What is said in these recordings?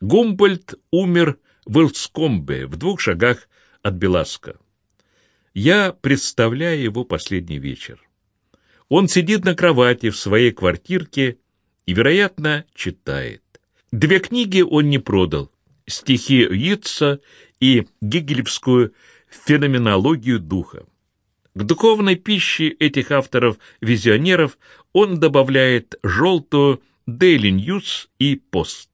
Гумбольд умер в Илскомбе, в двух шагах от Беласка. Я представляю его последний вечер. Он сидит на кровати в своей квартирке и, вероятно, читает. Две книги он не продал — стихи Йитса и гегелевскую феноменологию духа. К духовной пище этих авторов-визионеров он добавляет желтую Daily News и Пост.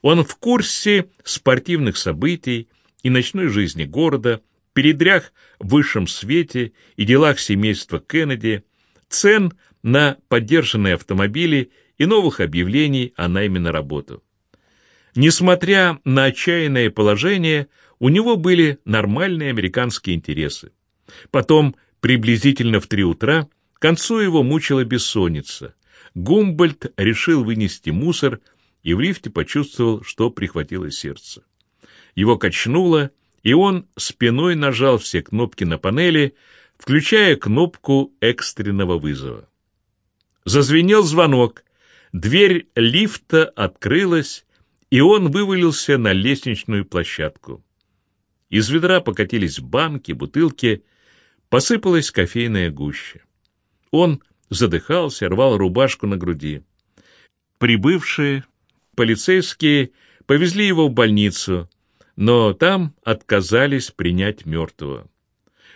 Он в курсе спортивных событий и ночной жизни города, передрях в высшем свете и делах семейства Кеннеди, цен на поддержанные автомобили и новых объявлений о найме на работу. Несмотря на отчаянное положение, у него были нормальные американские интересы. Потом, приблизительно в три утра, к концу его мучила бессонница. Гумбольд решил вынести мусор и в лифте почувствовал, что прихватило сердце. Его качнуло, и он спиной нажал все кнопки на панели, включая кнопку экстренного вызова. Зазвенел звонок, дверь лифта открылась, и он вывалился на лестничную площадку. Из ведра покатились банки, бутылки, посыпалась кофейная гуща. Он задыхался, рвал рубашку на груди. Прибывшие полицейские повезли его в больницу, но там отказались принять мертвого.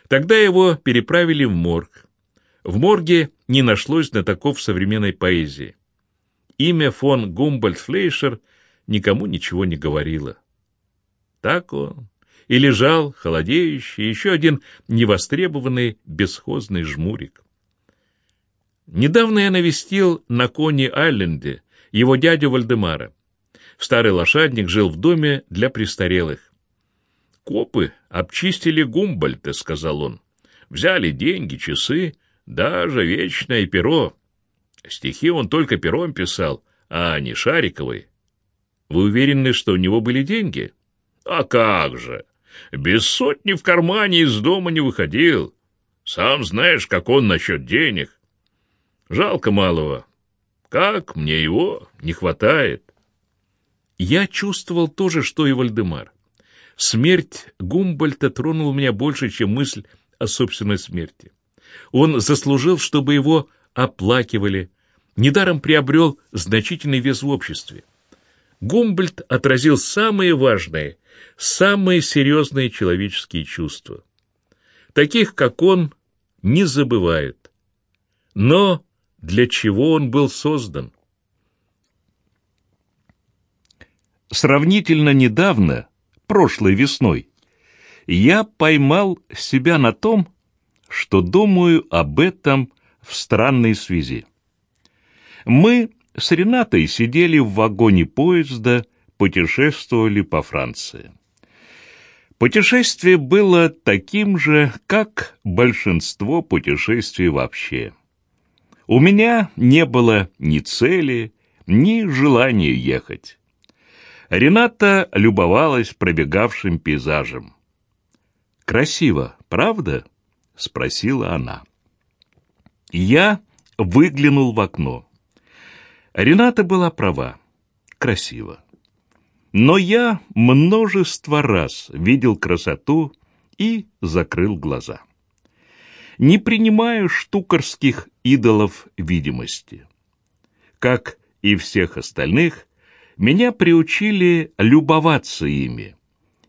Тогда его переправили в морг. В морге не нашлось знатоков современной поэзии. Имя фон Гумбольд-Флейшер никому ничего не говорило. Так он и лежал, холодеющий, еще один невостребованный бесхозный жмурик. Недавно я навестил на Кони-Айленде его дядю Вальдемара. Старый лошадник жил в доме для престарелых. «Копы обчистили Гумбольта», — сказал он. «Взяли деньги, часы, даже вечное перо. Стихи он только пером писал, а не шариковой. Вы уверены, что у него были деньги?» «А как же! Без сотни в кармане из дома не выходил. Сам знаешь, как он насчет денег. Жалко малого. Как мне его не хватает. Я чувствовал то же, что и Вальдемар. Смерть Гумбольта тронула меня больше, чем мысль о собственной смерти. Он заслужил, чтобы его оплакивали, недаром приобрел значительный вес в обществе. Гумбольд отразил самые важные, самые серьезные человеческие чувства. Таких, как он, не забывают. Но для чего он был создан? Сравнительно недавно, прошлой весной, я поймал себя на том, что думаю об этом в странной связи. Мы с Ренатой сидели в вагоне поезда, путешествовали по Франции. Путешествие было таким же, как большинство путешествий вообще. У меня не было ни цели, ни желания ехать. Рената любовалась пробегавшим пейзажем. «Красиво, правда?» — спросила она. Я выглянул в окно. Рената была права. Красиво. Но я множество раз видел красоту и закрыл глаза. Не принимаю штукарских идолов видимости. Как и всех остальных, меня приучили любоваться ими,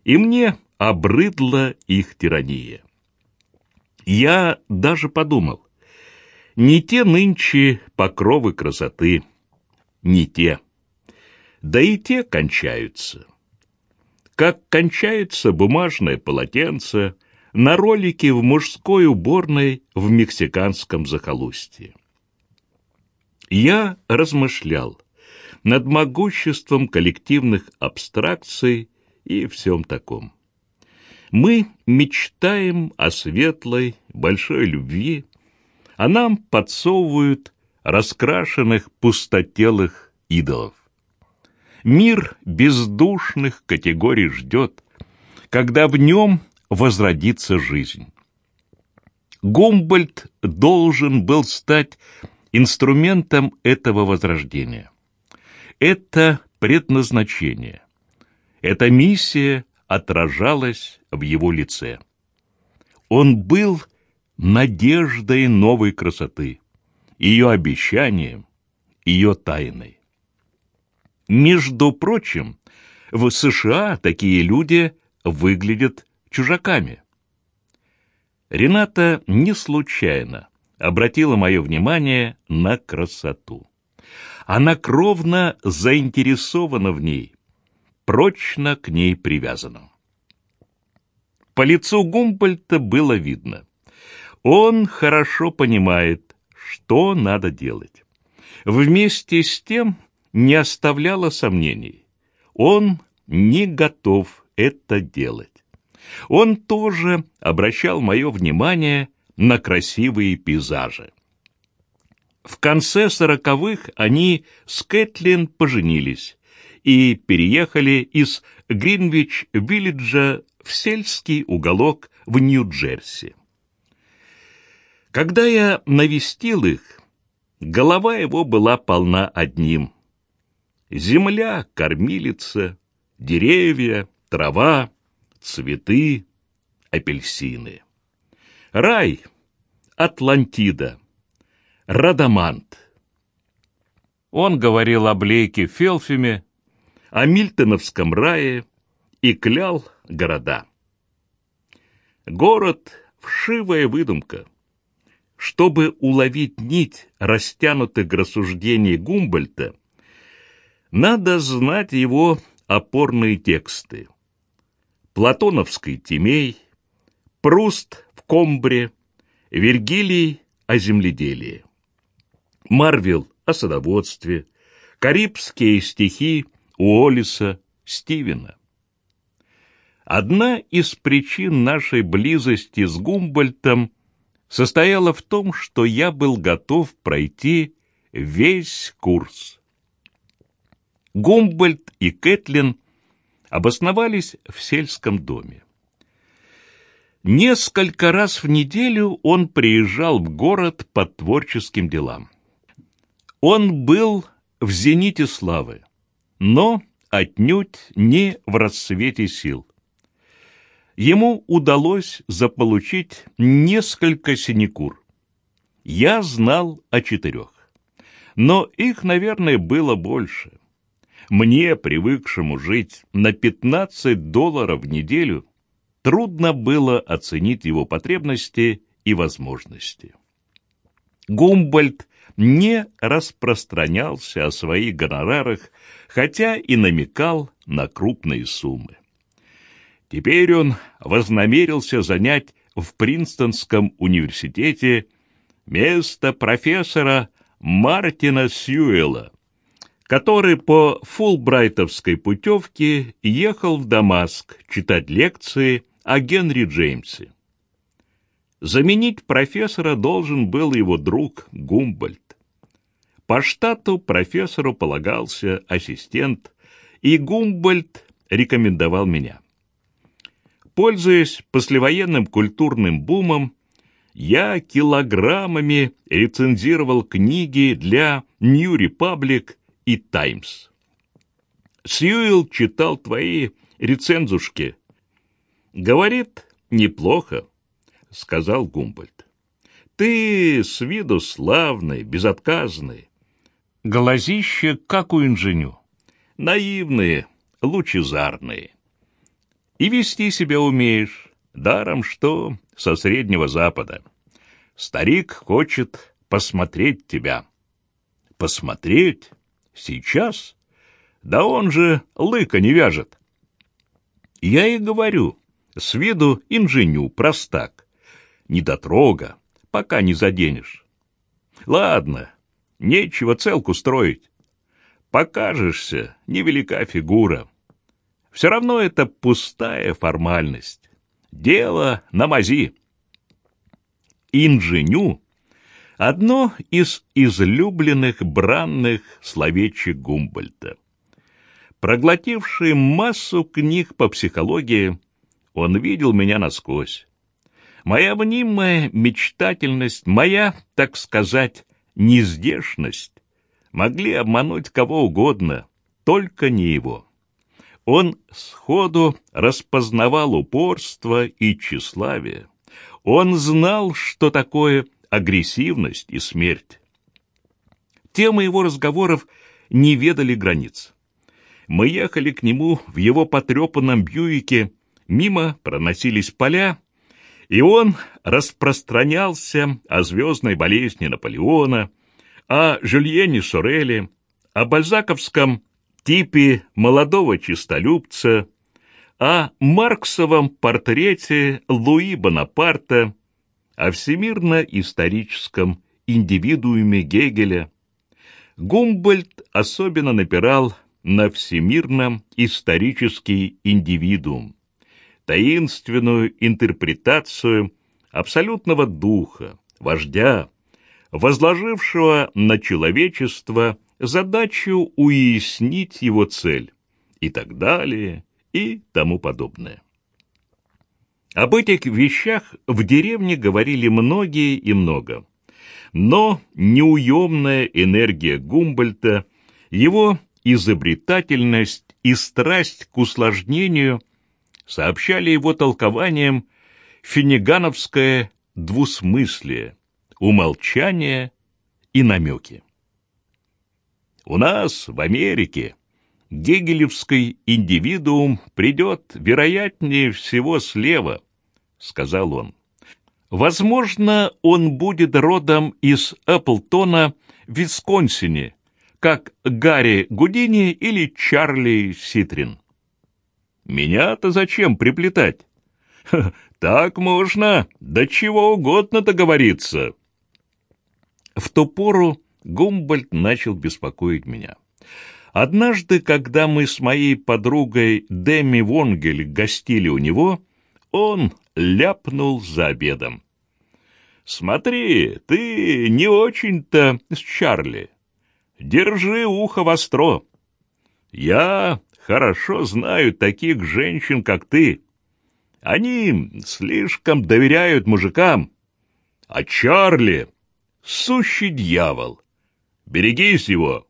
и мне обрыдла их тирания. Я даже подумал, не те нынче покровы красоты — не те. Да и те кончаются. Как кончается бумажное полотенце на ролике в мужской уборной в мексиканском захолустье. Я размышлял над могуществом коллективных абстракций и всем таком. Мы мечтаем о светлой, большой любви, а нам подсовывают раскрашенных пустотелых идолов. Мир бездушных категорий ждет, когда в нем возродится жизнь. Гумбольд должен был стать инструментом этого возрождения. Это предназначение. Эта миссия отражалась в его лице. Он был надеждой новой красоты, ее обещанием, ее тайной. Между прочим, в США такие люди выглядят чужаками. Рената не случайно обратила мое внимание на красоту. Она кровно заинтересована в ней, прочно к ней привязана. По лицу Гумбольта было видно. Он хорошо понимает, что надо делать. Вместе с тем не оставляло сомнений. Он не готов это делать. Он тоже обращал мое внимание на красивые пейзажи. В конце сороковых они с Кэтлин поженились и переехали из Гринвич-Виллиджа в сельский уголок в Нью-Джерси. Когда я навестил их, голова его была полна одним. Земля, кормилица, деревья, трава, цветы, апельсины. Рай, Атлантида, Радамант. Он говорил о Блейке Фелфиме, о Мильтоновском рае и клял города. Город — вшивая выдумка. Чтобы уловить нить растянутых рассуждений Гумбольта, надо знать его опорные тексты. Платоновский Тимей, Пруст в Комбре, Вергилий о земледелии, Марвел о садоводстве, Карибские стихи Уоллиса, Стивена. Одна из причин нашей близости с Гумбольтом состояла в том, что я был готов пройти весь курс. Гумбольд и Кэтлин – обосновались в сельском доме. Несколько раз в неделю он приезжал в город по творческим делам. Он был в зените славы, но отнюдь не в расцвете сил. Ему удалось заполучить несколько синекур. Я знал о четырех, но их, наверное, было больше. Мне, привыкшему жить на 15 долларов в неделю, трудно было оценить его потребности и возможности. Гумбольд не распространялся о своих гонорарах, хотя и намекал на крупные суммы. Теперь он вознамерился занять в Принстонском университете место профессора Мартина Сьюэлла, который по фулбрайтовской путевке ехал в Дамаск читать лекции о Генри Джеймсе. Заменить профессора должен был его друг Гумбольд. По штату профессору полагался ассистент, и Гумбольд рекомендовал меня. Пользуясь послевоенным культурным бумом, я килограммами рецензировал книги для New Republic и «Таймс». Сьюэлл читал твои рецензушки. Говорит, неплохо, — сказал Гумбольд. Ты с виду славный, безотказный. Глазище, как у инженю. Наивные, лучезарные. И вести себя умеешь, даром что со Среднего Запада. Старик хочет посмотреть тебя. Посмотреть? Сейчас? Да он же лыка не вяжет. Я и говорю, с виду инженю, простак. Недотрога, пока не заденешь. Ладно, нечего целку строить. Покажешься, невелика фигура. Все равно это пустая формальность. Дело на мази. Инженю Одно из излюбленных бранных словечек Гумбольта. Проглотивший массу книг по психологии, он видел меня насквозь. Моя мнимая мечтательность, моя, так сказать, нездешность могли обмануть кого угодно, только не его. Он сходу распознавал упорство и тщеславие. Он знал, что такое агрессивность и смерть. Темы его разговоров не ведали границ. Мы ехали к нему в его потрепанном Бьюике, мимо проносились поля, и он распространялся о звездной болезни Наполеона, о Жюльене Сореле, о бальзаковском типе молодого чистолюбца, о марксовом портрете Луи Бонапарта, о всемирно-историческом индивидууме Гегеля. Гумбольд особенно напирал на всемирно-исторический индивидуум, таинственную интерпретацию абсолютного духа, вождя, возложившего на человечество задачу уяснить его цель и так далее и тому подобное. Об этих вещах в деревне говорили многие и много. Но неуемная энергия Гумбольта, его изобретательность и страсть к усложнению сообщали его толкованием финигановское двусмыслие, умолчание и намеки. У нас, в Америке, гегелевский индивидуум придет, вероятнее всего, слева, — сказал он. Возможно, он будет родом из Эпплтона в Висконсине, как Гарри Гудини или Чарли Ситрин. Меня-то зачем приплетать? Так можно до чего угодно договориться. В ту пору Гумбольд начал беспокоить меня. Однажды, когда мы с моей подругой Деми Вонгель гостили у него, он ляпнул за обедом. «Смотри, ты не очень-то с Чарли. Держи ухо востро. Я хорошо знаю таких женщин, как ты. Они слишком доверяют мужикам. А Чарли — сущий дьявол. Берегись его!»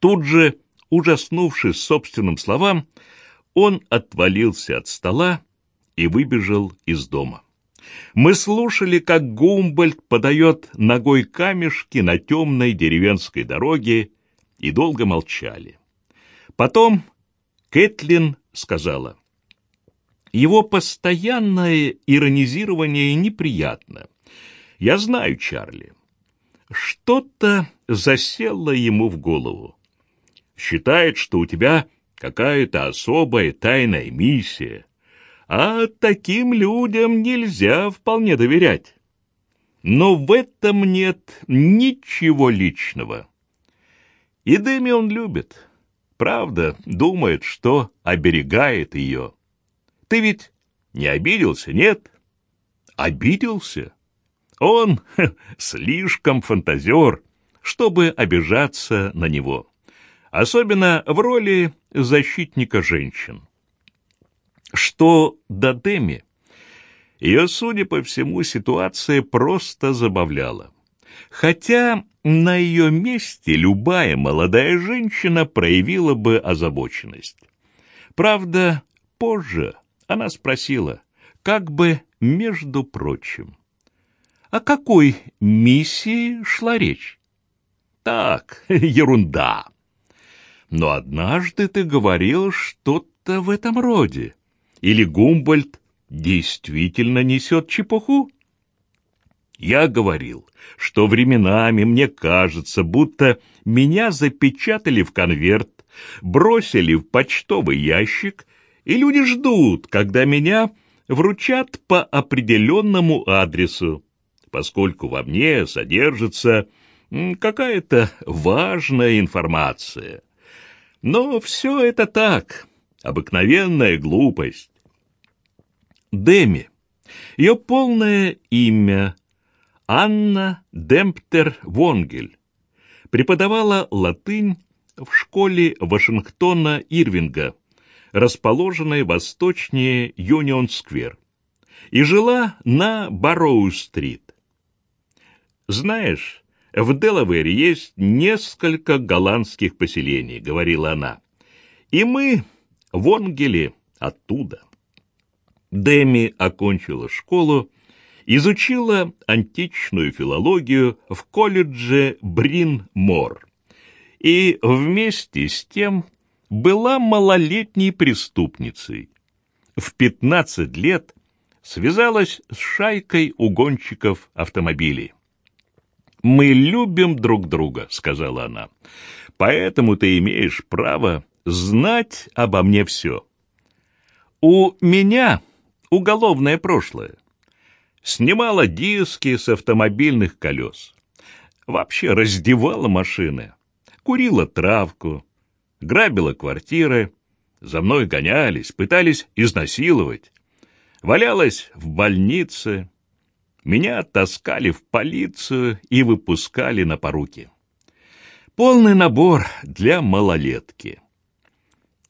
Тут же, ужаснувшись собственным словам, он отвалился от стола и выбежал из дома. Мы слушали, как Гумбольд подает ногой камешки на темной деревенской дороге, и долго молчали. Потом Кэтлин сказала, «Его постоянное иронизирование неприятно. Я знаю Чарли. Что-то засело ему в голову. Считает, что у тебя какая-то особая тайная миссия, а таким людям нельзя вполне доверять. Но в этом нет ничего личного. И Дэми он любит. Правда, думает, что оберегает ее. Ты ведь не обиделся, нет? Обиделся? Он ха, слишком фантазер, чтобы обижаться на него. Особенно в роли защитника женщин. Что до Деми, ее, судя по всему, ситуация просто забавляла. Хотя на ее месте любая молодая женщина проявила бы озабоченность. Правда, позже она спросила, как бы между прочим. О какой миссии шла речь? Так, ерунда. Но однажды ты говорил что-то в этом роде. Или Гумбольд действительно несет чепуху? Я говорил, что временами мне кажется, будто меня запечатали в конверт, бросили в почтовый ящик, и люди ждут, когда меня вручат по определенному адресу поскольку во мне содержится какая-то важная информация. Но все это так, обыкновенная глупость. Деми. Ее полное имя Анна Демптер Вонгель. Преподавала латынь в школе Вашингтона Ирвинга, расположенной восточнее Юнион-сквер, и жила на Барроу-стрит. «Знаешь, в Делавере есть несколько голландских поселений», — говорила она. И мы в Онгеле оттуда. Деми окончила школу, изучила античную филологию в колледже Брин-Мор и вместе с тем была малолетней преступницей. В 15 лет связалась с шайкой угонщиков автомобилей. «Мы любим друг друга», — сказала она, — «поэтому ты имеешь право знать обо мне все». «У меня уголовное прошлое. Снимала диски с автомобильных колес. Вообще раздевала машины, курила травку, грабила квартиры, за мной гонялись, пытались изнасиловать. Валялась в больнице, меня таскали в полицию и выпускали на поруки. Полный набор для малолетки.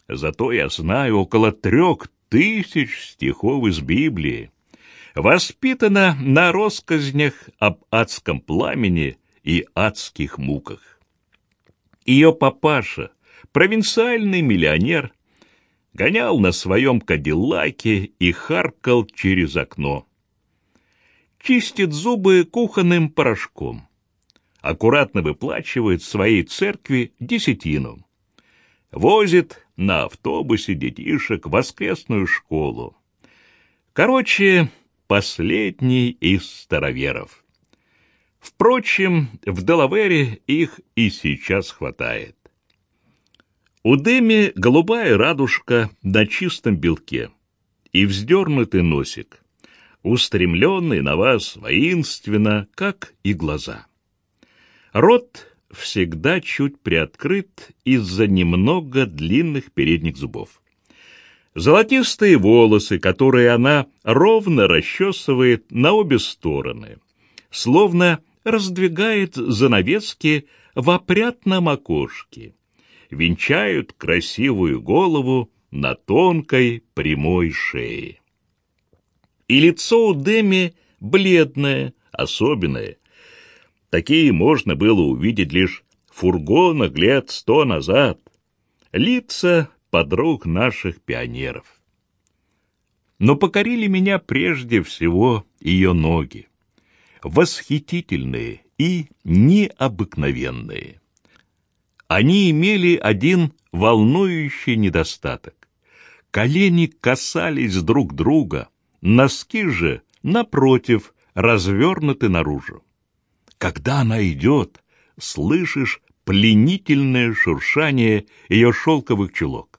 Зато я знаю около трех тысяч стихов из Библии. Воспитана на россказнях об адском пламени и адских муках. Ее папаша, провинциальный миллионер, гонял на своем кадиллаке и харкал через окно чистит зубы кухонным порошком, аккуратно выплачивает своей церкви десятину, возит на автобусе детишек в воскресную школу. Короче, последний из староверов. Впрочем, в Делавере их и сейчас хватает. У Деми голубая радужка на чистом белке и вздернутый носик устремленный на вас воинственно, как и глаза. Рот всегда чуть приоткрыт из-за немного длинных передних зубов. Золотистые волосы, которые она ровно расчесывает на обе стороны, словно раздвигает занавески в опрятном окошке, венчают красивую голову на тонкой прямой шее и лицо у Деми бледное, особенное. Такие можно было увидеть лишь в фургонах лет сто назад. Лица подруг наших пионеров. Но покорили меня прежде всего ее ноги. Восхитительные и необыкновенные. Они имели один волнующий недостаток. Колени касались друг друга, Носки же, напротив, развернуты наружу. Когда она идет, слышишь пленительное шуршание ее шелковых чулок.